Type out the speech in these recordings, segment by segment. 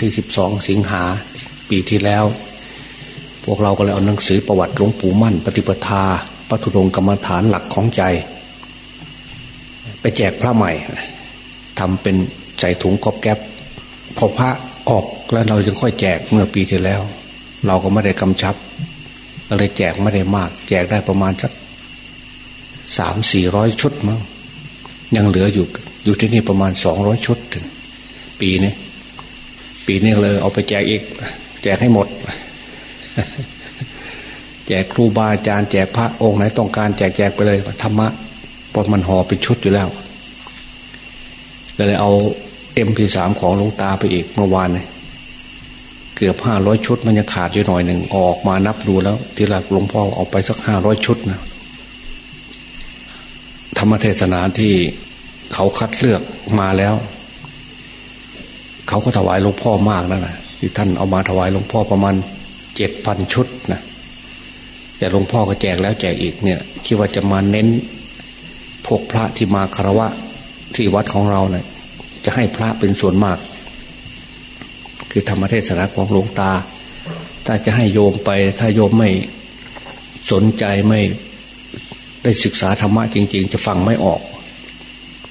ที่สิบสองสิงหาปีที่แล้ว พวกเราก็เลยเอาหนังสือประวัติหลวงปู่มั่น ปฏิปทาปทุรงกรรมฐานหลักของใจ ไปแจกพระใหม่ทำเป็นใส่ถุงกอบแก๊บพอพระออกแล้วเราจึงค่อยแจกเมื่อปีที่แล้ว เราก็ไม่ได้กำชับก็เลยแจกไม่ได้มาก แจกได้ประมาณสักสามสี่ร้อยชุดมั้งยังเหลืออยู่อยู่ที่นี่ประมาณสองร้อยชุดปีนี้ ปีนี้เลย เอาไปแจกอีก แจกให้หมด แจกครูบาอาจารย์แจกพระองค์ไหนต้องการแจกแจกไปเลยธรรมะปนมันห่อเป็นชุดอยู่แล้วเลยเอาเอ็มพีสามของหลวงตาไปอีกเมื่อวานเนี่ยเกือบห้าร้อยชุด มันยังขาดอยู่หน่อยหนึ่งออกมานับดูแล้ว ทีหลักหลวงพ่อเอาไปสักห้าร้อยชุดนะธรรมเทศนาที่เขาคัดเลือกมาแล้ว เขาก็ถวายหลวงพ่อมากนั่นแหะที่ท่านเอามาถวายหลวงพ่อประมาณเจ็ดพันชุดนะแต่หลวงพ่อก็แจกแล้วแจกอีกเนี่ย คิดว่าจะมาเน้น พวกพระที่มาคารวะที่วัดของเราเนะี่ยจะให้พระเป็นส่วนมาก คือธรรมเทศนาของหลวงตา ถ้าจะให้โยมไป ถ้าโยมไม่สนใจไม่ได้ศึกษาธรรมะจริง ๆ จะฟังไม่ออก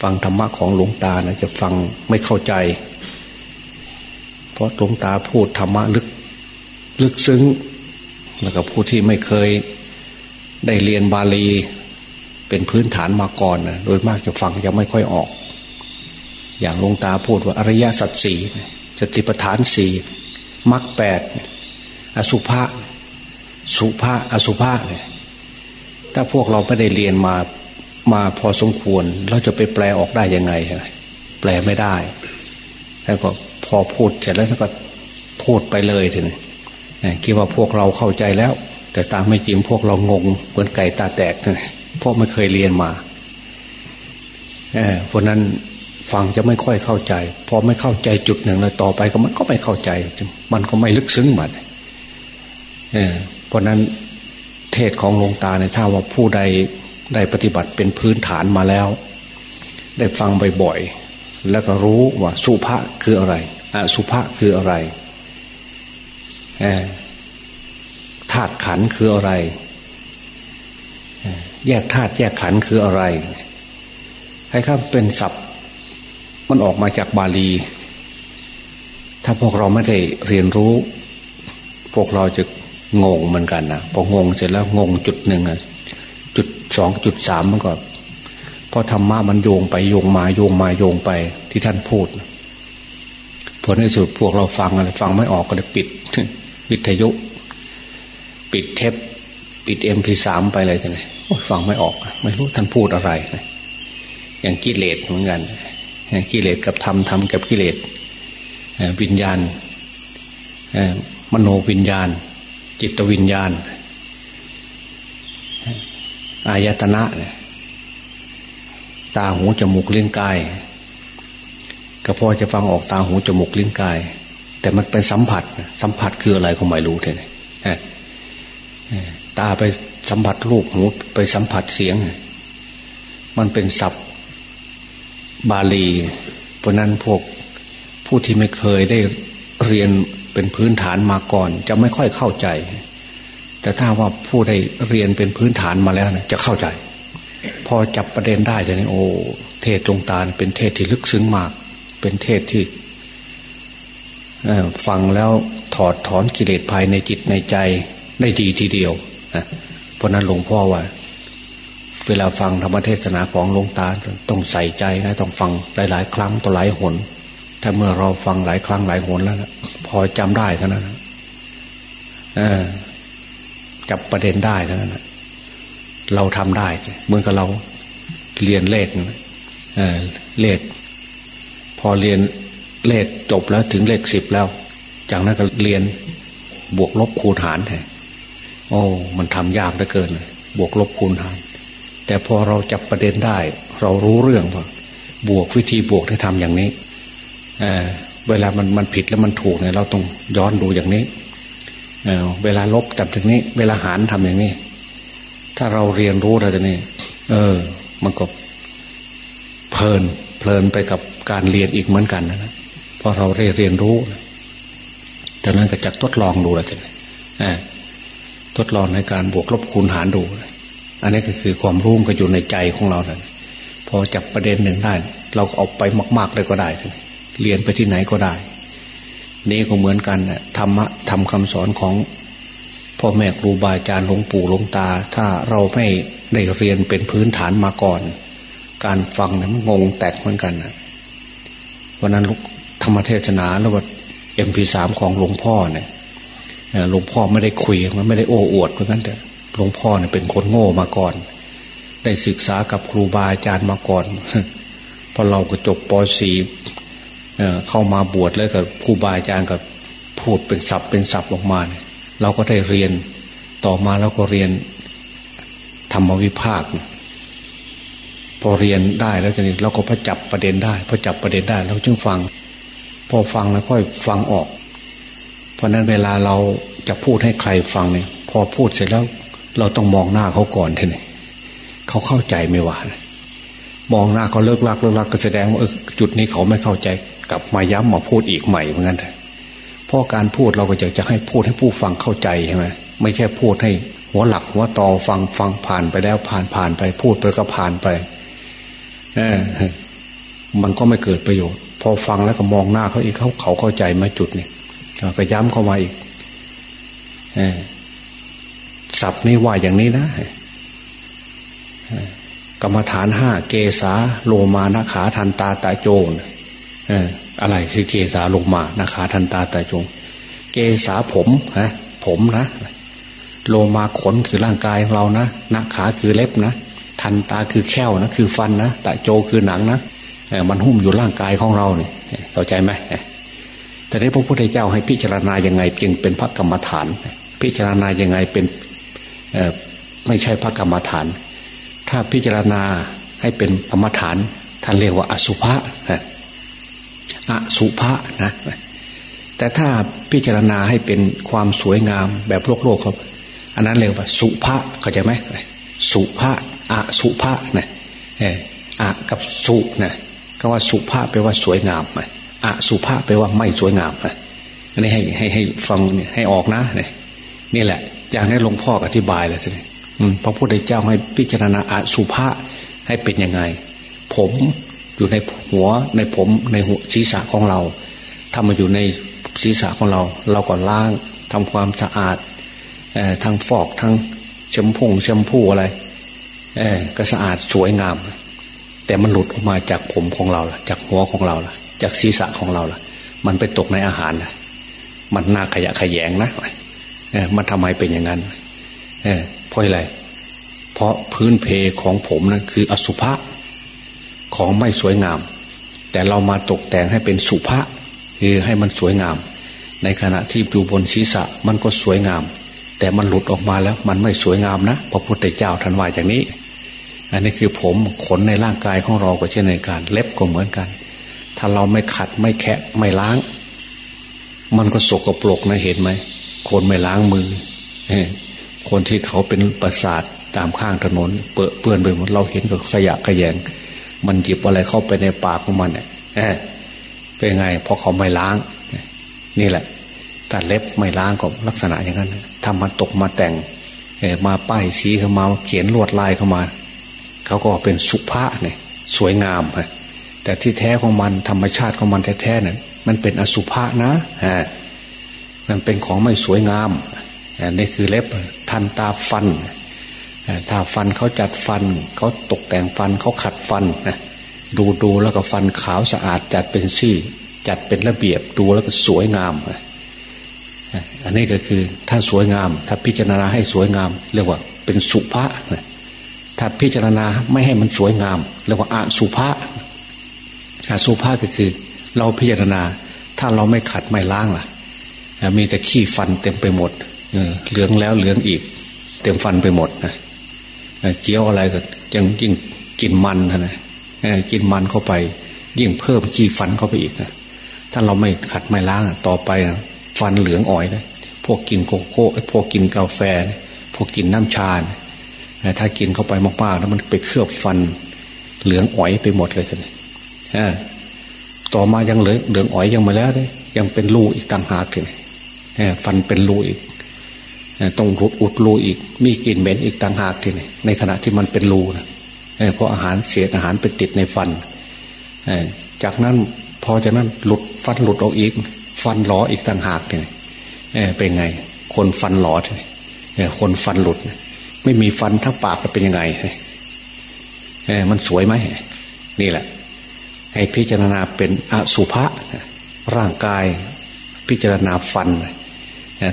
ฟังธรรมะของหลวงตานะจะฟังไม่เข้าใจ ราะหลวงตาพูดธรรมะลึก ลึกซึ้ง แล้วก็ผู้ที่ไม่เคยได้เรียนบาลี เป็นพื้นฐานมาก่อนนะโดยมากจะฟังจะไม่ค่อยออก อย่างหลวงตาพูดว่าอริยสัจสี่สติปัฏฐานสี่มรรคแปดอสุภะสุภะอสุภะเนี่ยถ้าพวกเราไม่ได้เรียนมามาพอสมควร เราจะไปแปลออกได้ยังไงแปลไม่ได้แล้วก็ พอพูดเสร็จแล้วก็พูดไปเลยทีนี้คิดว่าพวกเราเข้าใจแล้ว แต่ตามไม่จริงพวกเรางงเหมือนไก่ตาแตกเลยเพราะไม่เคยเรียนมาเพราะนั้นฟังจะไม่ค่อยเข้าใจ พอไม่เข้าใจจุดหนึ่งแล้วต่อไปก็มันก็ไม่เข้าใจ มันก็ไม่ลึกซึ้งหมดเพราะนั้นเทศของหลวงตาในถ้าว่าผู้ใดได้ปฏิบัติเป็นพื้นฐานมาแล้ว ได้ฟังบ่อยๆแล้วก็รู้ว่าสุภาษคืออะไร อสุภาษคืออะไรธาตุขันคืออะไร แยกธาตุแยกขันคืออะไร ให้ข้าเป็นศัพท์ มันออกมาจากบาลี ถ้าพวกเราไม่ได้เรียนรู้ พวกเราจะงงเหมือนกันนะพองงเสร็จแล้วงงจุดหนึ่งอะจุดสองจุดสามมันก็พอธรรมะมันโยงไปโยงมาโยงมาโยงไปที่ท่านพูดผ ลในสุดพวกเราฟังอะไรฟังไม่ออกก็เลยปิด วิทยุ ปิดเทปปิดเอ็มพีสามไปเลยท่านฟังไม่ออก ไม่รู้ท่านพูดอะไรอย่างกิเลสเหมือนกันกิเลสกับธรรมธรรมกับกิเลสวิญญาณมโนวิญญาณ จิตวิญญาณอายตนะ ตาหูจมูกเลิ้นกาย ก็พอจะฟังออกตาหูจมูกลิ้นกาย แต่มันเป็นสัมผัส สัมผัสคืออะไรก็ไม่รู้เลยตาไปสัมผัสรูปหูไปสัมผัสเสียง มันเป็นศัพท์บาลีเพราะนั้นพวกผู้ที่ไม่เคยได้เรียนเป็นพื้นฐานมาก่อน จะไม่ค่อยเข้าใจ แต่ถ้าว่าผู้ได้เรียนเป็นพื้นฐานมาแล้วนะจะเข้าใจ พอจับประเด็นได้จะนี่โอ้เทศตรงตาเป็นเทศที่ลึกซึ้งมาก เป็นเทศที่ฟังแล้วถอดถอนกิเลสภายในจิตในใจได้ดีทีเดียวนะเพราะนั้นหลวงพ่อว่า เวลาฟังธรรมเทศนาของหลวงตาต้องใส่ใจนะต้องฟังหลาย ๆ ครั้งต่อหลายหน ถ้าเมื่อเราฟังหลายครั้งหลายหนแล้วนะพอจำได้เท่านั้นจับประเด็นได้เท่านั้นเราทำได้เหมือนกับเราเรียนเลขเลข พอเรียนเลขจบแล้วถึงเลขสิบแล้ว จากนั้นก็เรียนบวกลบคูณหารแทนโอ้ มันทำยากเหลือเกิน บวกลบคูณหาร แต่พอเราจับประเด็นได้ เรารู้เรื่องว่า บวกวิธีบวกให้ทำอย่างนี้เเวลามันมันผิดแล้วมันถูกเนี่ยเราต้องย้อนดูอย่างนี้เเวลาลบจับอย่างนี้ เวลาหารทำอย่างนี้ ถ้าเราเรียนรู้เราจะนี่เออ มันก็เพลิน เพลินไปกับ การเรียนอีกเหมือนกันนะเพราะเราได้เรียนรู้จากนั้นก็จะทดลองดูแล้วทีนี้ทดลองในการบวกลบคูณหารดู อันนี้ก็คือความรู้ก็อยู่ในใจของเราเนี่ยพอจับประเด็นหนึ่งได้ เราเอาไปมาก ๆเลยก็ได้เรียนไปที่ไหนก็ได้ นี่ก็เหมือนกันนะธรรมะทำคำสอนของพ่อแม่ครูบาอาจารย์หลวงปู่หลวงตา ถ้าเราไม่ได้เรียนเป็นพื้นฐานมาก่อน การฟังนั้นงงแตกเหมือนกันนะ วันนั้นธรรมเทศนาแล้วว่าเอ็มพีสามของหลวงพ่อเนี่ยหลวงพ่อไม่ได้คุยมันไม่ได้โอ้อวดเหมือนกันแต่หลวงพ่อเนี่ยเป็นคนโง่มาก่อน ได้ศึกษากับครูบาอาจารย์มาก่อนพอเราก็จบป .4 เข้ามาบวชแล้วกับครูบาอาจารย์กับพูดเป็นศัพท์เป็นศัพท์ออกมาเนี่ยเราก็ได้เรียนต่อมาแล้วก็เรียนธรรมวิภาค พอเรียนได้แล้วจะนี้เราก็พอจับประเด็นได้พอจับประเด็นได้เราจึงฟัง พอฟังแล้วค่อยฟังออก เพราะนั้นเวลาเราจะพูดให้ใครฟังเนี่ย พอพูดเสร็จแล้ว เราต้องมองหน้าเขาก่อนทีนี้เขาเข้าใจไม่หวานมองหน้าเขาเลิกลักเลิกลักก็แสดงว่าจุดนี้เขาไม่เข้าใจกลับมาย้ำมาพูดอีกใหม่เหมือนกันแต่เพราะการพูดเราก็จะจะให้พูดให้ผู้ฟังเข้าใจใช่ไหมไม่ใช่พูดให้หัวหลักหัวตอฟังฟังผ่านไปแล้วผ่านผ่านไปพูดไปก็ผ่านไป มันก็ไม่เกิดประโยชน์ พอฟังแล้วก็มองหน้าเขาอีกเขาเขาเข้าใจมาจุดนี่ก็ย้ำเข้ามาอีกอศัพท์นี้ว่าอย่างนี้นะกรรมฐานห้าเกษาโลมานาขาทันตาตาโจนอะไรคือเกษาโลมานาขาทันตาตาโจงเกษาผมฮะผมนะโลมาขนคือร่างกายของเรานะนาขาคือเล็บนะ ทันตาคือแข้วนะคือฟันนะตาโจคือหนังนะมันหุ้มอยู่ร่างกายของเราเนี่ยเข้าใจไหมแต่ในพระพุทธเจ้าให้พิจารณายังไง จึงเป็นพระกรรมฐาน พิจารณายังไงเป็นไม่ใช่พระกรรมฐาน ถ้าพิจารณาให้เป็นกรรมฐาน ท่านเรียกว่าอสุภะอสุภะนะแต่ถ้าพิจารณาให้เป็นความสวยงามแบบโลกโลกครับ อันนั้นเรียกว่า สุภะเข้าใจไหมสุภะ อสุภะนะอะกับสุนะก็ว่าสุภะแปลว่าสวยงามอะสุภะแปลว่าไม่สวยงามนะอันนี้ให้ให้ให้ฟังให้ออกนะเนี่แหละ จากนั้นหลวงพ่ออธิบายเลยทีนี้พระพุทธเจ้าให้พิจารณาอสุภะให้เป็นยังไง ผมอยู่ในหัวในผมในหัวศีรษะของเราถ้ามาอยู่ในศีรษะของเรา เราก็ล้างทำความสะอาดทั้งฟอกทั้งแชมพูแชมพูอะไร เออก็สะอาดสวยงาม แต่มันหลุดออกมาจากผมของเราล่ะ จากหัวของเราล่ะ จากศีรษะของเราล่ะ มันไปตกในอาหารนะมันน่าขยะขยงนะเออมันทำไมเป็นอย่างนั้นเพราะอะไรเพราะพื้นเพของผมนะั้นคืออสุภะของไม่สวยงาม แต่เรามาตกแต่งให้เป็นสุภะคือให้มันสวยงาม ในขณะที่อยู่บนศีรษะมันก็สวยงาม แต่มันหลุดออกมาแล้วมันไม่สวยงามนะพระพุทธเจ้าท่านว่าอย่างนี้ อันนี้คือผมขนในร่างกายของเราก็เช่นในการเล็บก็เหมือนกัน ถ้าเราไม่ขัดไม่แคะไม่ล้าง มันก็สกปรกนะเห็นไหมคนไม่ล้างมือคนที่เขาเป็นประสาทตามข้างถนน เปื้อเปื้อนไปหมดเราเห็นก็ขยะขยง มันหยิบอะไรเข้าไปในปากของมันเนี่ยเป็นไงเพราะเขาไม่ล้าง นี่แหละแต่เล็บไม่ล้างก็ลักษณะอย่างนั้นทำมาตกมาแต่งมาป้ายสีเข้ามาเขียนลวดลายเข้ามา เขาก็เป็นสุภาพเนี่ยสวยงามแต่ที่แท้ของมันธรรมชาติของมันแท้ๆเนี่ยมันเป็นอสุภะนะมันเป็นของไม่สวยงามนี่คือเล็บทันตาฟันถ้าฟันเขาจัดฟันเขาตกแต่งฟันเขาขัดฟันนะดูดูแล้วก็ฟันขาวสะอาดจัดเป็นซี่ จัดเป็นระเบียบดูแล้วก็สวยงามอันนี้ก็คือถ้าสวยงาม ถ้าพิจารณาให้สวยงาม เรียกว่าเป็นสุภาษ ถ้าพิจารณาไม่ให้มันสวยงามเรียกว่าอาสุภาอาสุภาก็คือ เราพิจารณา ถ้าเราไม่ขัดไม่ล้างล่ะ มีแต่ขี้ฟันเต็มไปหมดเหลืองแล้วเหลืองอีก เต็มฟันไปหมดนะเจียวอะไรก็ยังยิ่งกินมันนะกินมันเข้าไป ยิ่งเพิ่มขี้ฟันเข้าไปอีกนะถ้าเราไม่ขัดไม่ล้างต่อไปนะฟันเหลืองอ่อยนะพวกกินโกโก้พวกกินกาแฟ พวกกินน้ำชา ถ้ากินเข้าไปมากๆแล้วมันไปเคลือบฟัน เหลืองอ่อยไปหมดเลยท่านต่อมายังเหลืองเหลืองอ่อยยังมาแล้วเลยยังเป็นรูอีกต่างหากเลยฟันเป็นรูอีกต้องรุดอุดรูอีก มีกลิ่นเหม็นอีกต่างหากทีนี่ในขณะที่มันเป็นรูนะเพราะอาหารเสียอาหารไปติดในฟันจากนั้นพอจากนั้นหลุดฟันหลุดออกอีก ฟันหลออีกต่างหากทีนี่เป็นไง คนฟันหลอทีนี่คนฟันหลุด ไม่มีฟันทั้งปากจะเป็นยังไงเอ้มันสวยไหมนี่แหละ ให้พิจารณาเป็นอสุภะร่างกาย พิจารณาฟัน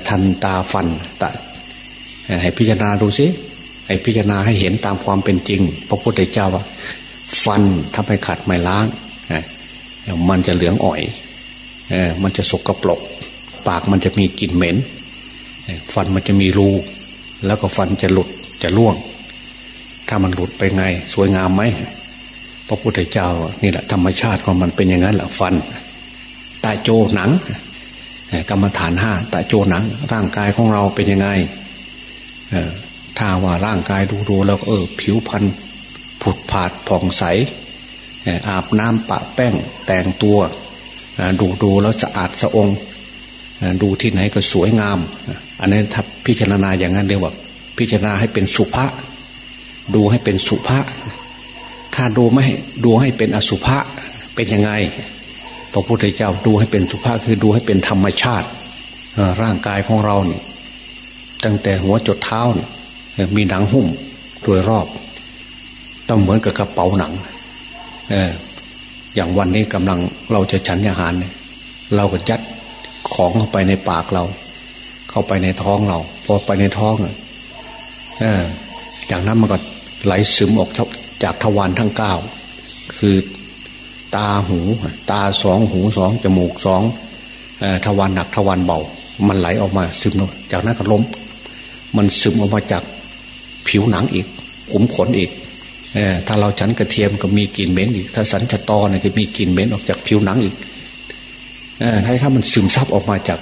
ทันตาฟันตะให้พิจารณาดูสิให้พิจารณาให้เห็นตามความเป็นจริง พระพุทธเจ้าว่า ฟันถ้าไปขัดไม่ล้างมันจะเหลืองอ่อยมันจะสกปรกปากมันจะมีกลิ่นเหม็น ฟันมันจะมีรู แล้วก็ฟันจะหลุด จะล่วง ถ้ามันหลุดไปไง สวยงามไหมพระพุทธเจ้านี่แหละธรรมชาติของมันเป็นอย่างนั้นแหละฟันตาโจหนังกรรมฐานห้าตาโจหนัง ร่างกายของเราเป็นยังไงถ้าว่าร่างกายดูดูแล้วเออ ผิวพรรณผุดผาดผ่องใสอาบน้ำปะแป้งแต่งตัว ดูดูแล้วสะอาดสะองดูที่ไหนก็สวยงาม อันนี้ถ้าพิจารณาอย่างนั้นเรียกว่า พิจารณาให้เป็นสุภาษดูให้เป็นสุภาษถ้าดูไม่ดูให้เป็นอสุภะเป็นยังไง พระพุทธเจ้าดูให้เป็นสุภาพคือดูให้เป็นธรรมชาติร่างกายของเราเนี่ยตั้งแต่หัวจดเท้าเนี่ยมีหนังหุ้มโดยรอบ ต้องเหมือนกับกระเป๋าหนังเอออย่างวันนี้กำลังเราจะฉันอาหารเนี่ยเราก็ยัดของเข้าไปในปากเรา เข้าไปในท้องเรา พอไปในท้องเจากนั้นมันก็ไหลซึมออกจากทวารทั้งเก้าคือตาหู ตาสองหูสองจมูกสองทวารหนักทวารเบา มันไหลออกมาซึมจากนั้นก็ล้ม มันซึมออกมาจากผิวหนังอีกขุมขนอีกถ้าเราฉันกระเทียมก็มีกลิ่นเหม็นอีก ถ้าสันจะตอเนี่ยก็มีกลิ่นเหม็นออกจากผิวหนังอีกถ้าถ้ามันซึมซับออกมาจาก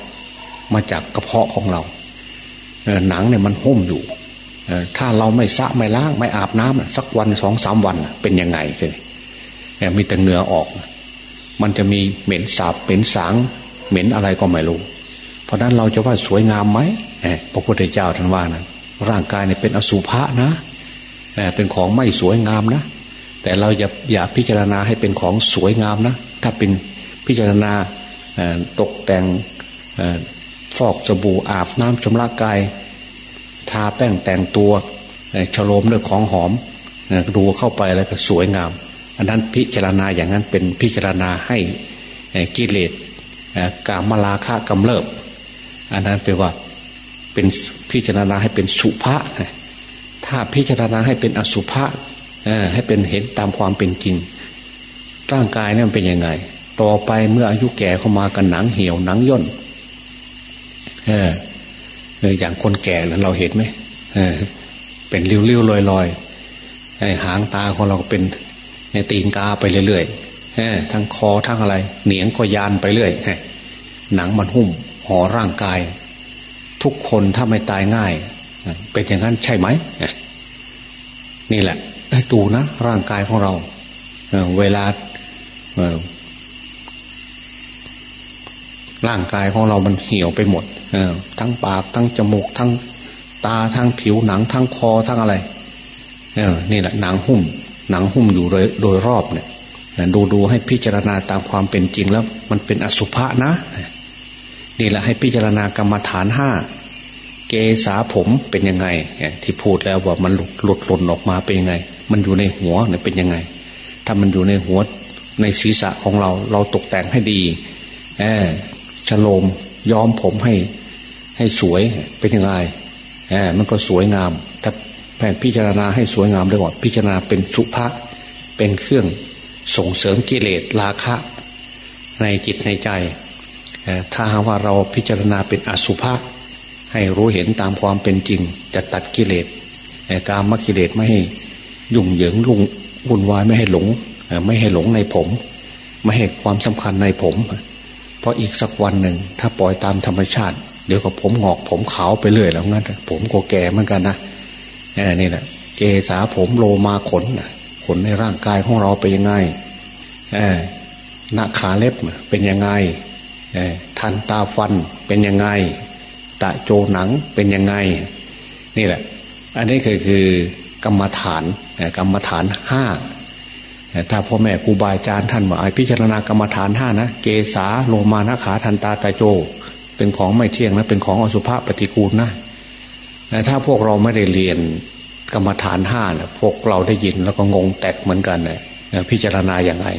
มาจากกระเพาะของเราหนังเนี่ยมันหุ้มอยู่ ถ้าเราไม่สะไม่ล้างไม่อาบน้ำสักวันสองสามวันเป็นยังไงเลยมีแต่เหงื่อออก มันจะมีเหม็นสาบเหม็นสาง เหม็นอะไรก็ไม่รู้ เพราะนั้นเราจะว่าสวยงามไหมพระพุทธเจ้าท่านว่านะร่างกายเนี่ยเป็นอสุภะนะเป็นของไม่สวยงามนะ แต่เราอย่าอย่าพิจารณาให้เป็นของสวยงามนะ ถ้าเป็นพิจารณาตกแต่งฟอกสบู่อาบน้ำชำระกายาแป้งแต่งตัวฉโลมด้วยของหอมดูเข้าไปแล้วก็สวยงาม อันนั้นพิจารณาอย่างนั้นเป็นพิจารณาให้กิเลสกามลาคะกำเริบ อันนั้นแปลว่าเป็นพิจารณาให้เป็นสุภาษถ้าพิจารณาให้เป็นอสุภะให้เป็นเห็นตามความเป็นจริง ร่างกายนี่มันเป็นยังไง ต่อไปเมื่ออายุแก่เข้ามากันหนังเหี่ยวหนังย่นเอย่างคนแก่แล้วเราเห็นไหมเออเป็นริ้วๆลอยๆหางตาของเราเป็นตีนกาไปเรื่อยๆทั้งคอทั้งอะไร เหนียงก็ยานไปเรื่อยหนังมันหุ้มห่อร่างกาย ทุกคนถ้าไม่ตายง่าย เป็นอย่างนั้นใช่ไหมนี่แหละดูนะร่างกายของเรา เวลา ร่างกายของเรามันเหี่ยวไปหมดทั้งปากทั้งจมูกทั้งตาทั้งผิวหนังทั้งคอทั้งอะไรนี่แหละหนังหุ้ม หนังหุ้มอยู่โดยรอบเนี่ยดูดูให้พิจารณาตามความเป็นจริงแล้ว มันเป็นอสุภะนะนี่แหละให้พิจารณากรรมฐานห้าเกษาผมเป็นยังไง ที่พูดแล้วว่ามันหลุดหลุดหล่นออกมาเป็นยังไง มันอยู่ในหัวเนี่ยเป็นยังไง ถ้ามันอยู่ในหัวในศีรษะของเรา เราตกแต่งให้ดี ฉโลมย้อมผมให้ ให้สวยเป็นยังไงแอบมันก็สวยงาม ถ้าแผ่พิจารณาให้สวยงามได้ว่าพิจารณาเป็นสุภะเป็นเครื่องส่งเสริมกิเลสราคะ ในจิตในใจ ถ้าหาว่าเราพิจารณาเป็นอสุภะให้รู้เห็นตามความเป็นจริง จะตัดกิเลสการมกิเลสไม่ให้ยุ่งเหยิงลุงวุ่นวายไม่ให้หลง ไม่ให้หลงในผม ไม่ให้ความสำคัญในผม ราะอีกสักวันหนึ่ง ถ้าปล่อยตามธรรมชาติ เดี๋ยวก็ผมงอกผมขาวไปเรื่อยแล้วงั้นผมก็แก่เหมือนกันนะนี่แหละเกษาผมโลมาขนขนในร่างกายของเราเป็นยังไงหน้าขาเล็บเป็นยังไงทันตาฟันเป็นยังไง ตะโจหนังเป็นยังไง นี่แหละ อันนี้คือคือกรรมฐานกรรมฐานห้า ถ้าพ่อแม่ครูบาอาจารย์ท่านบอกไอพิจารณากรรมฐานห้านะเกสาโลมานะขาทันตาตาโจ เป็นของไม่เที่ยงนะเป็นของอสุภะปฏิกูลนะถ้าพวกเราไม่ได้เรียนกรรมฐานห้านะพวกเราได้ยินแล้วก็งงแตกเหมือนกันนะพิจารณาอย่างไร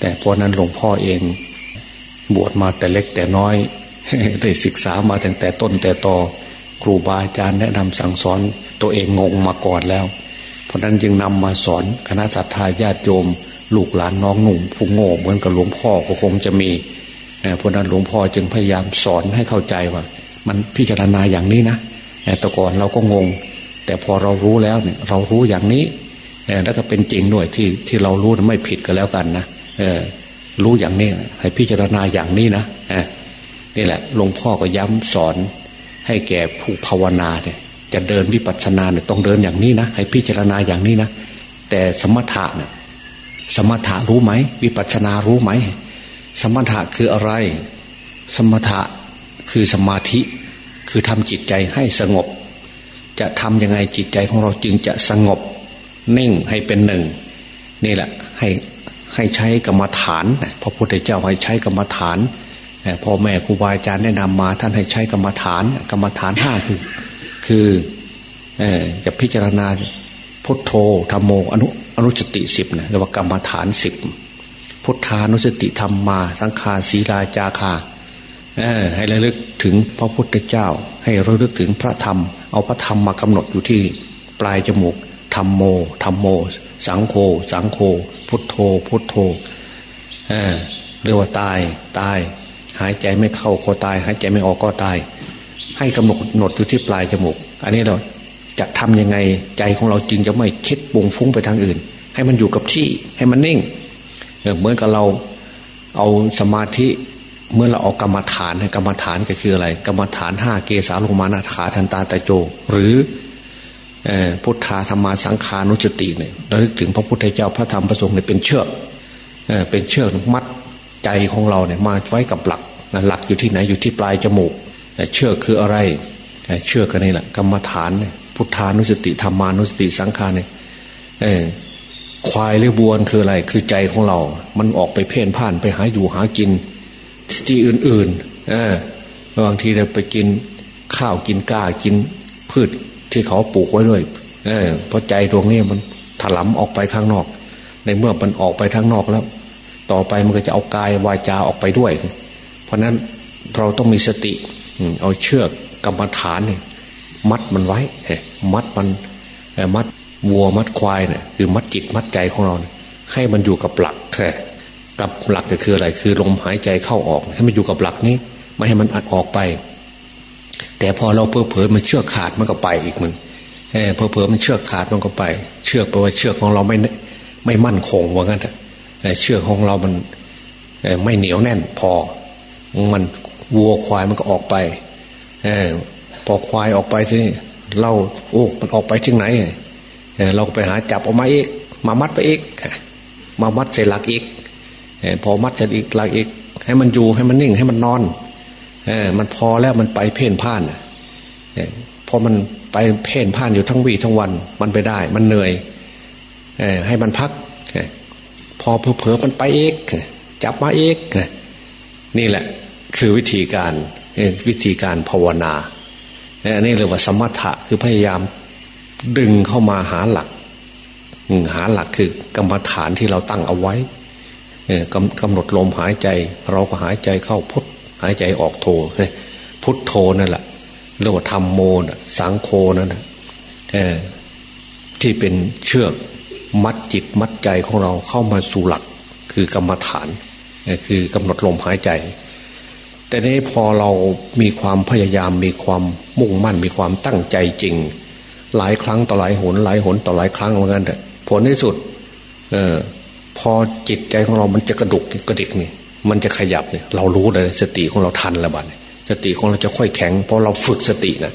แต่เพราะนั้นหลวงพ่อเองบวชมาแต่เล็กแต่น้อยได้ศึกษามาตั้งแต่ต้นแต่ตอครูบาอาจารย์แนะนำสั่งสอนตัวเองงงมาก่อนแล้ว เพราะนั้นจึงนำมาสอนคณะสัตยาญาติโยม ลูกหลานน้องหนุ่มผู้โง่เหมือนกับหลวงพ่อก็คงจะมีเพราะนั้นหลวงพ่อจึงพยายามสอนให้เข้าใจว่า มันพิจารณาอย่างนี้นะแต่ก่อนเราก็งง แต่พอเรารู้แล้วเนี่ยเรารู้อย่างนี้แล้วก็เป็นจริงด้วยที่ที่เรารู้ไม่ผิดก็แล้วกันนะรู้อย่างนี้ให้พิจารณาอย่างนี้นะนี่แหละหลวงพ่อก็ย้ำสอนให้แก่ผู้ภาวนาเนี่ย จะเดินวิปัสสนาเนี่ยต้องเดินอย่างนี้นะให้พิจารณาอย่างนี้นะแต่สมถะเนี่ยสมถะรู้ไหมวิปัสสนารู้ไหมสมถะคืออะไร สมถะคือสมาธิ คือทำจิตใจให้สงบ จะทำยังไงจิตใจของเราจึงจะสงบนิ่งให้เป็นหนึ่ง นี่แหละให้ให้ใช้กรรมฐานพระพุทธเจ้าให้ใช้กรรมฐานพ่อแม่ครูบาอาจารย์แนะนำมาท่านให้ใช้กรรมฐาน กรรมฐานห้าคือ คือจะพิจารณาพุทโธธรรมโมอนุอนุสติสิบนะเรียกว่ากรรมฐานสิบพุทธานุสติธรรมมาสังฆาศีลาจาคาให้ระลึกถึงพระพุทธเจ้า ให้ระลึกถึงพระธรรม เอาพระธรรมมากำหนดอยู่ที่ปลายจมูกธรรมโมธรรมโม สังโฆสังโฆพุทโธ พุทโธเเรียกว่าตายตาย หายใจไม่เข้าก็ตาย หายใจไม่ออกก็ตาย ให้กำหนดหนดอยู่ที่ปลายจมูก อันนี้เราจะทำยังไงใจของเราจึงจะไม่คิดปุงฟุ้งไปทางอื่น ให้มันอยู่กับที่ให้มันนิ่งเหมือนกับเราเอาสมาธิเมื่อเราเอากรรมฐานกรรมฐานก็คืออะไร กรรมฐานห้าเกสาลงมานาขาทันตาตะโจ หรือพุทธาธรรมาสังขานุสติเนี่ยเราลึกถึงพระพุทธเจ้าพระธรรมพระสงฆ์เนี่ยเป็นเชือกเป็นเชือกมัดใจของเราเนี่ยมาไว้กับหลักหลักอยู่ที่ไหนอยู่ที่ปลายจมูก เชื่อคืออะไร เชื่อกันนี่แหละกรรมฐานพุทธานุสติธรรมานุสติสังขารเนี่ยควายหรือวัวคืออะไร คือใจของเรา มันออกไปเพ่นพ่านไปหาอยู่หากิน ที่อื่นๆบางทีเราไปกินข้าวกินก้ากินพืชที่เขาปลูกไว้ด้วย เออเพราะใจดวงนี้มันถลำออกไปข้างนอก ในเมื่อมันออกไปข้างนอกแล้ว ต่อไปมันก็จะเอากายวาจาออกไปด้วย เพราะนั้นเราต้องมีสติ เอาเชือกกรรมฐานเนี่ยมัดมันไว้ มัดมันมัดวัวมัดควายเนี่ยคือมัดจิตมัดใจของเรา ให้มันอยู่กับหลักแท้กับหลักก็คืออะไร คือลมหายใจเข้าออก ให้มันอยู่กับหลักนี้ ไม่ให้มันอัดออกไป แต่พอเราเพอเผลอมันเชือกขาดมันก็ไปอีกมันเออเพอเผลอมันเชือกขาดมันก็ไป เชือกแปลว่าเชือกของเราไม่ไม่มั่นคงว่างั้นแต่เชือกของเรามันไม่เหนียวแน่นพอ มัน วัวควายมันก็ออกไปเออพอควายออกไปที่เราโอ้มันออกไปที่ไหนเออเราก็ไปหาจับออกมาอีก มามัดไปอีกมามัดใส่หลักอีกพอมัดใส่อีกหลักอีก ให้มันอยู่ให้มันนิ่งให้มันนอนเออมันพอแล้วมันไปเพ่นพ่านเพราะมันไปเพ่นพ่านอยู่ทั้งวีทั้งวัน มันไปได้ มันเหนื่อยเออให้มันพักพอเผลอมันไปเอกจับมาเอกนี่แหละ คือวิธีการวิธีการภาวนาอันนี้เรียกว่าสมถะคือพยายามดึงเข้ามาหาหลักหาหลักคือกรรมฐานที่เราตั้งเอาไว้กำหนดลมหายใจ เราก็หายใจเข้าพุทหายใจออกโทพุทโธนั่นแหละเรียกว่าธรรมโมนสังโคนั่นที่เป็นเชือกมัดจิตมัดใจของเราเข้ามาสู่หลักคือกรรมฐาน คือกำหนดลมหายใจ แต่นี้พอเรามีความพยายามมีความมุ่งมั่นมีความตั้งใจจริง หลายครั้งต่อหลายหนหลายหนต่อหลายครั้งเหมือนกันแต่ผลที่สุด เออพอจิตใจของเรามันจะกระดุกกระดิกนี่มันจะขยับเนี่ยเรารู้เลยสติของเราทันแล้วบัดสติของเราจะค่อยแข็งเพราะเราฝึกสตินะ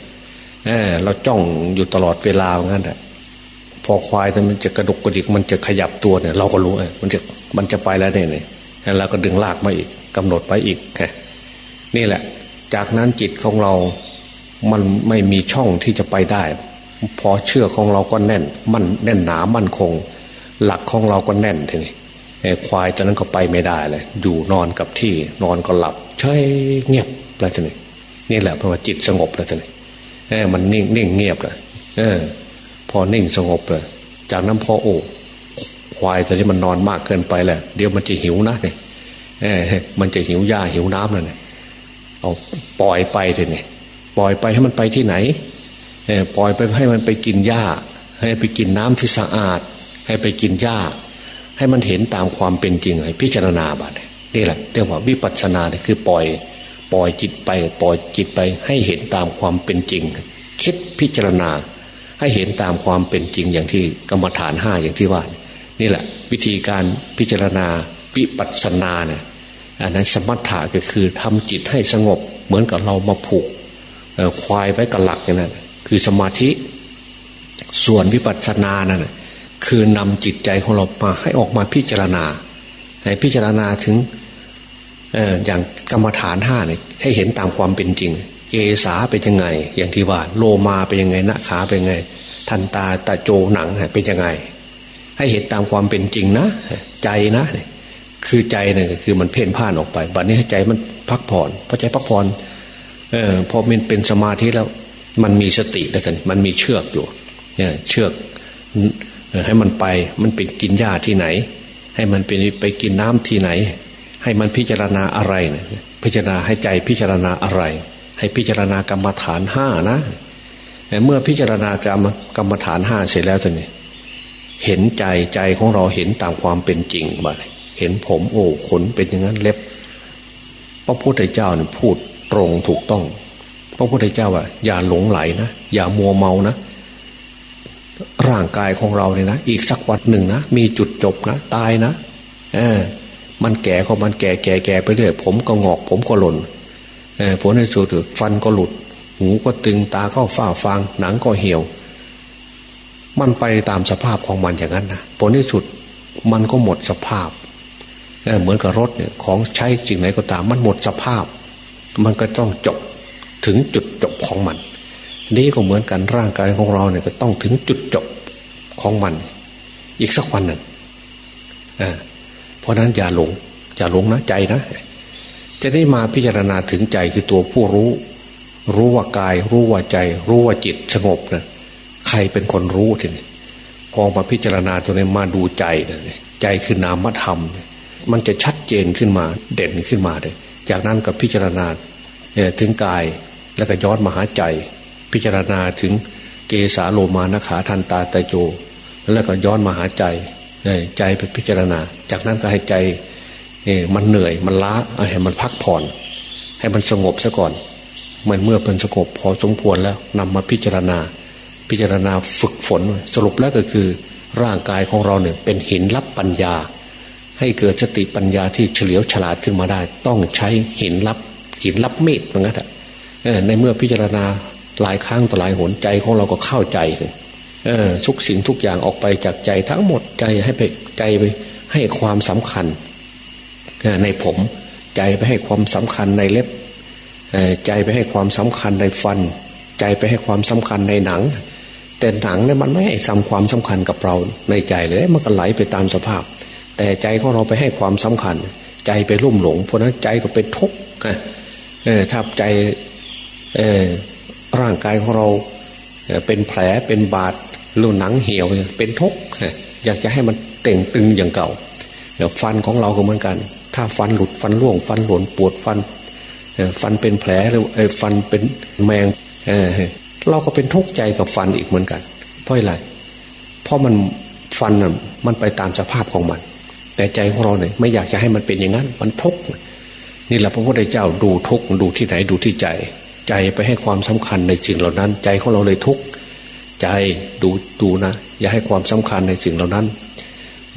เออเราจ้องอยู่ตลอดเวลาเหมือนกันแหละพอควายมันจะกระดุกกระดิกมันจะขยับตัวเนี่ย เราก็รู้มันจะมันจะไปแล้วเนี่ยเนี่ยเราก็ดึงลากมาอีกกำหนดไปอีก นี่แหละ จากนั้นจิตของเรา มันไม่มีช่องที่จะไปได้ พอเชื่อของเราก็แน่น มันแน่นหนามั่นคง หลักของเราก็แน่นทีนี้ควายตอนนั้นก็ไปไม่ได้เลยอยู่นอนกับที่นอนก็หลับเฉยเงียบแล้วทีนี้นี่แหละเพราะว่าจิตสงบแล้วทีนี้เออมันนิ่งนิ่งเงียบเลยเออ พอนิ่งสงบเลยจากนั้นพอโอ้ควายตอนนี้มันนอนมากเกินไปแหละเดี๋ยวมันจะหิวนะเนี่ยเออมันจะหิวหญ้าหิวน้ำเลยเนี่ย เอาปล่อยไปทีนี้ปล่อยไปให้มันไปที่ไหนเออปล่อยไปให้มันไปกินหญ้า ให้ไปกินน้ำที่สะอาด ให้ไปกินหญ้า ให้มันเห็นตามความเป็นจริงให้พิจารณาบัดนี่แหละเรียกว่าวิปัสสนาเนี่ยคือปล่อย ปล่อยจิตไป ปล่อยจิตไป ให้เห็นตามความเป็นจริง คิดพิจารณา ให้เห็นตามความเป็นจริงอย่างที่กรรมฐานห้าอย่างที่ว่า นี่แหละ วิธีการพิจารณาวิปัสสนาเนี่ย อันนั้นสมถะก็คือทำจิตให้สงบ เหมือนกับเรามาผูกควายไว้กับหลักอย่างนั้นคือสมาธิส่วนวิปัสสนานั่นคือนำจิตใจของเรามาให้ออกมาพิจารณาให้พิจารณาถึงอย่างกรรมฐานห้าเนี่ยให้เห็นตามความเป็นจริง เกษาเป็นยังไง อย่างที่ว่า โลมาเป็นยังไงหน้าขาเป็นยังไง ทันตาตาโจหนังเป็นยังไง ให้เห็นตามความเป็นจริงนะ ใจนะ คือใจเนี่ยคือมันเพ่นพ่านออกไปบัดนี้ใจมันพักผ่อนพอใจพักผ่อนเออพอมันเป็นสมาธิแล้ว มันมีสติแล้วกันมันมีเชือกอยู่เนี่ยเชือกให้มันไปมันเป็นกินหญ้าที่ไหน ให้มันเป็นไปกินน้ำที่ไหน ให้มันพิจารณาอะไรนะพิจารณาให้ใจพิจารณาอะไร ให้พิจารณากรรมฐานห้านะเมื่อพิจารณากรรมกรรมฐานห้าเสร็จแล้วท่านนี่เห็นใจใจของเราเห็นตามความเป็นจริงบ้าง เห็นผมโอ้ขนเป็นอย่างนั้นเล็บ พระพุทธเจ้าเนี่ยพูดตรงถูกต้อง พระพุทธเจ้าว่าอย่าหลงไหลนะ อย่ามัวเมานะร่างกายของเราเนี่ยนะ อีกสักวันหนึ่งนะ มีจุดจบนะ ตายนะเออมันแก่ของมันแก่แก่แก่ไปเรื่อยผมก็งอก ผมก็หล่นเออผลในสุดฟันก็หลุด หูก็ตึงตาก็ฝ้าฟาง หนังก็เหี่ยว มันไปตามสภาพของมันอย่างนั้นนะผลในสุดมันก็หมดสภาพ เหมือนกับรถเนี่ยของใช้สิ่งไหนก็ตาม มันหมดสภาพ มันก็ต้องจบถึงจุดจบของมัน นี่ก็เหมือนกันร่างกายของเราเนี่ยก็ต้องถึงจุดจบของมัน อีกสักวันหนึ่งเพราะนั้นอย่าหลง อย่าหลงนะใจนะ จะได้มาพิจารณาถึงใจคือตัวผู้รู้ รู้ว่ากาย รู้ว่าใจ รู้ว่าจิตสงบนะใครเป็นคนรู้ทีนี้พอมาพิจารณาตัวนี้มาดูใจนะใจคือนามธรรมเมันจะชัดเจนขึ้นมาเด่นขึ้นมาเลย จากนั้นก็พิจารณาถึงกายแล้วก็ย้อนมาหาใจ พิจารณาถึงเกสาโลมานาขาทันตาตะโจ แล้วก็ย้อนมาหาใจใจไปพิจารณา จากนั้นก็ให้ใจมันเหนื่อยมันล้าให้มันพักผ่อน ให้มันสงบซะก่อนมันเมื่อเป็นสงบพอสมควรแล้วนำมาพิจารณา พิจารณาฝึกฝนสรุปแล้วก็คือ ร่างกายของเราเนี่ยเป็นหินรับปัญญา ให้เกิดสติปัญญาที่เฉลียวฉลาดขึ้นมาได้ ต้องใช้หินรับหินรับเมตเหมือนกันในเมื่อพิจารณาหลายครั้งต่อหลายหนใจของเราก็เข้าใจเลยทุกสิ่งทุกอย่างออกไปจากใจทั้งหมดใจให้ไปใจไปให้ความสำคัญในผมใจไปให้ความสำคัญในเล็บใจไปให้ความสำคัญในฟัน ใจไปให้ความสำคัญในหนัง แต่หนังเนี่ยมันไม่ให้ความสำคัญกับเราในใจเลยมันก็ไหลไปตามสภาพ แต่ใจของเราไปให้ความสำคัญ ใจไปรุ่มหลง เพราะนั้นใจก็เป็นทุกข์ถ้าใจร่างกายของเราเป็นแผลเป็นบาดรือหนังเหี่ยวเป็นทุกข์อยากจะให้มันเต่งตึงอย่างเก่าเดี๋ยวฟันของเราก็เหมือนกัน ถ้าฟันหลุดฟันร่วง ฟันหล่นปวดฟันฟันเป็นแผลหรือฟันเป็นแมงเราก็เป็นทุกข์ใจกับฟันอีกเหมือนกัน เพราะอะไรเพราะมันฟันมันไปตามสภาพของมัน แต่ใจของเราเนี่ยไม่อยากจะให้มันเป็นอย่างนั้น มันทุกข์นี่แหละพระพุทธเจ้าดูทุกข์ดูที่ไหนดูที่ใจ ใจไปให้ความสำคัญในสิ่งเหล่านั้น ใจของเราเลยทุกข์ใจดูดูนะ อย่าให้ความสำคัญในสิ่งเหล่านั้น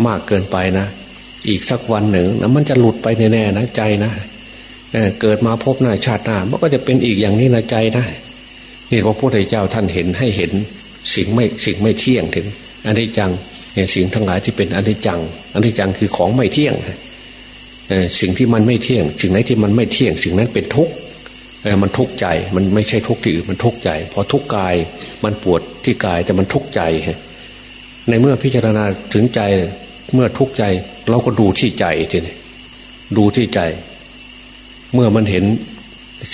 มากเกินไปนะ อีกสักวันหนึ่งนะมันจะหลุดไปแน่ๆนะใจนะเกิดมาพบหน้าชาติหน้ามันก็จะเป็นอีกอย่างนี้นะใจนะนี่พระพุทธเจ้าท่านเห็นให้เห็นสิ่งไม่สิ่งไม่เที่ยงถึงอันนี้จัง สิ่งทั้งหลายที่เป็นอนิจจังอนิจจังคือของไม่เที่ยงสิ่งที่มันไม่เที่ยง สิ่งไหนที่มันไม่เที่ยง สิ่งนั้นเป็นทุกข์มันทุกข์ใจมันไม่ใช่ทุกข์ที่อื่นมันทุกข์ใจพอทุกข์กายมันปวดที่กายแต่มันทุกข์ใจ ในเมื่อพิจารณาถึงใจเมื่อทุกข์ใจ เราก็ดูที่ใจทีนี้ดูที่ใจ เมื่อมันเห็น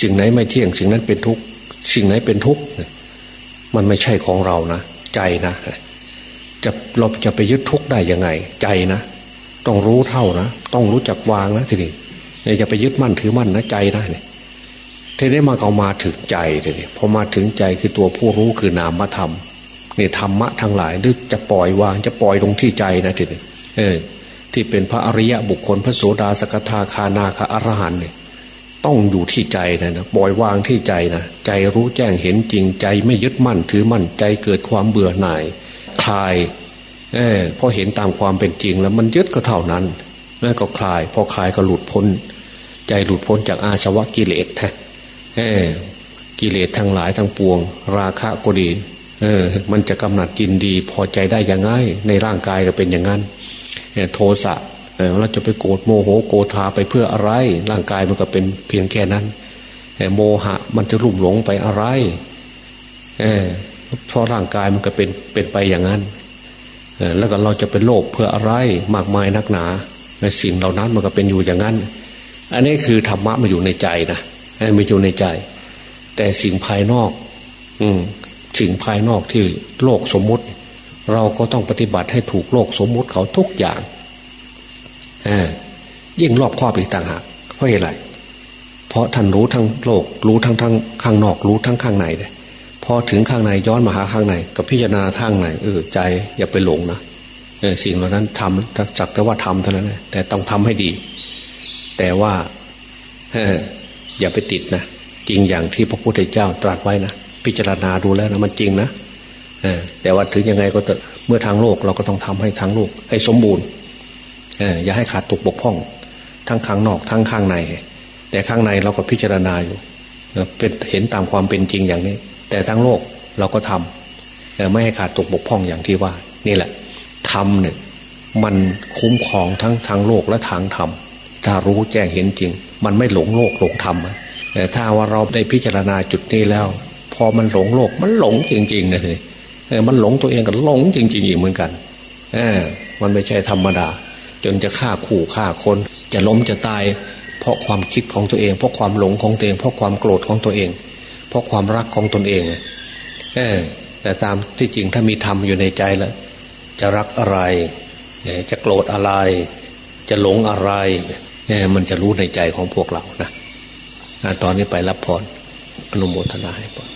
สิ่งไหนไม่เที่ยง สิ่งนั้นเป็นทุกข์สิ่งไหนเป็นทุกข์มันไม่ใช่ของเรานะใจนะ จะเราจะไปยึดทุกได้ยังไง ใจนะต้องรู้เท่านะต้องรู้จักวางนะทีนี้อย่าไปยึดมั่นถือมั่นนะใจนะเนี่ยทีนี้มาเอามาถึงใจทีนี้พอมาถึงใจคือตัวผู้รู้คือนามธรรมนี่ธรรมะทั้งหลายหรือจะปล่อยวางจะปล่อยลงที่ใจนะทีนี้เออ ที่เป็นพระอริยะบุคคลพระโสดาสกทาคานาคาอรหันเนี่ยต้องอยู่ที่ใจนะนะปล่อยวางที่ใจนะใจรู้แจ้งเห็นจริงใจไม่ยึดมั่นถือมั่นใจเกิดความเบื่อหน่าย คลายเออพอเห็นตามความเป็นจริงแล้วมันยึดก็เท่านั้นแล้วก็คลาย พอคลายก็หลุดพ้น ใจหลุดพ้นจากอาสวะกิเลสฮะเออกิเลสทั้งหลายทั้งปวง ราคะก็ดี เออ มันจะกำหนัดกินดี พอใจได้ยังไงในร่างกายก็เป็นอย่างนั้นโทสะเราจะไปโกรธโมโหโกธาไปเพื่ออะไร ร่างกายมันก็เป็นเพียงแค่นั้นโมหะ มันจะลุ่มหลงไปอะไร เออ เพราะร่างกายมันก็เป็นเป็นไปอย่างนั้นแล้วก็เราจะเป็นโลภเพื่ออะไรมากมายนักหนาในสิ่งเหล่านั้นมันก็เป็นอยู่อย่างนั้น อันนี้คือธรรมะมาอยู่ในใจนะมาอยู่ในใจ แต่สิ่งภายนอก อืสิ่งภายนอกที่โลกสมมุติ เราก็ต้องปฏิบัติให้ถูกโลกสมมุติเขาทุกอย่างยิ่งรอบครอบอีกต่างหากเพราะอะไรเพราะท่านรู้ทั้งโลก รู้ทั้งทั้งข้างนอก รู้ทั้งข้างในเลย พอถึงข้างในย้อนมาหาข้างในกับพิจารณาทางในเออใจอย่าไปหลงนะเออสิ่งเหล่านั้นทำจักแต่ว่าทำเท่านั้นแต่ต้องทำให้ดี แต่ว่าเออย่าไปติดนะจริงอย่างที่พระพุทธเจ้าตรัสไว้นะพิจารณาดูแล้วนะมันจริงนะเออแต่ว่าถึงยังไงก็เถอะเมื่อทางโลกเราก็ต้องทำให้ทางโลก ให้สมบูรณ์อย่าให้ขาดตกบกพร่อง ทั้งข้างนอกทั้งข้างใน แต่ข้างในเราก็พิจารณาอยู่เป็นเห็นตามความเป็นจริงอย่างนี้ แต่ทั้งโลกเราก็ทำไม่ให้ขาดตกบกพร่องอย่างที่ว่า นี่แหละทำเนี่ยมันคุ้มครองทั้งทางโลกและทางธรรมถ้ารู้แจ้งเห็นจริง มันไม่หลงโลกหลงธรรมแต่ถ้าว่าเราได้พิจารณาจุดนี้แล้ว พอมันหลงโลกมันหลงจริงๆนะเลยมันหลงตัวเองก็หลงจริงๆอีกเหมือนกันเออมันไม่ใช่ธรรมดา จนจะฆ่าขู่ฆ่าคน จะล้มจะตาย เพราะความคิดของตัวเอง เพราะความหลงของตัวเอง เพราะความโกรธของตัวเอง เพราะความรักของตนเองเออแต่ตามที่จริงถ้ามีธรรมอยู่ในใจแล้ว จะรักอะไรจะโกรธอะไร จะหลงอะไรเนี่ยมันจะรู้ในใจของพวกเรานะตอนนี้ไปรับพรอนุโมทนาให้พร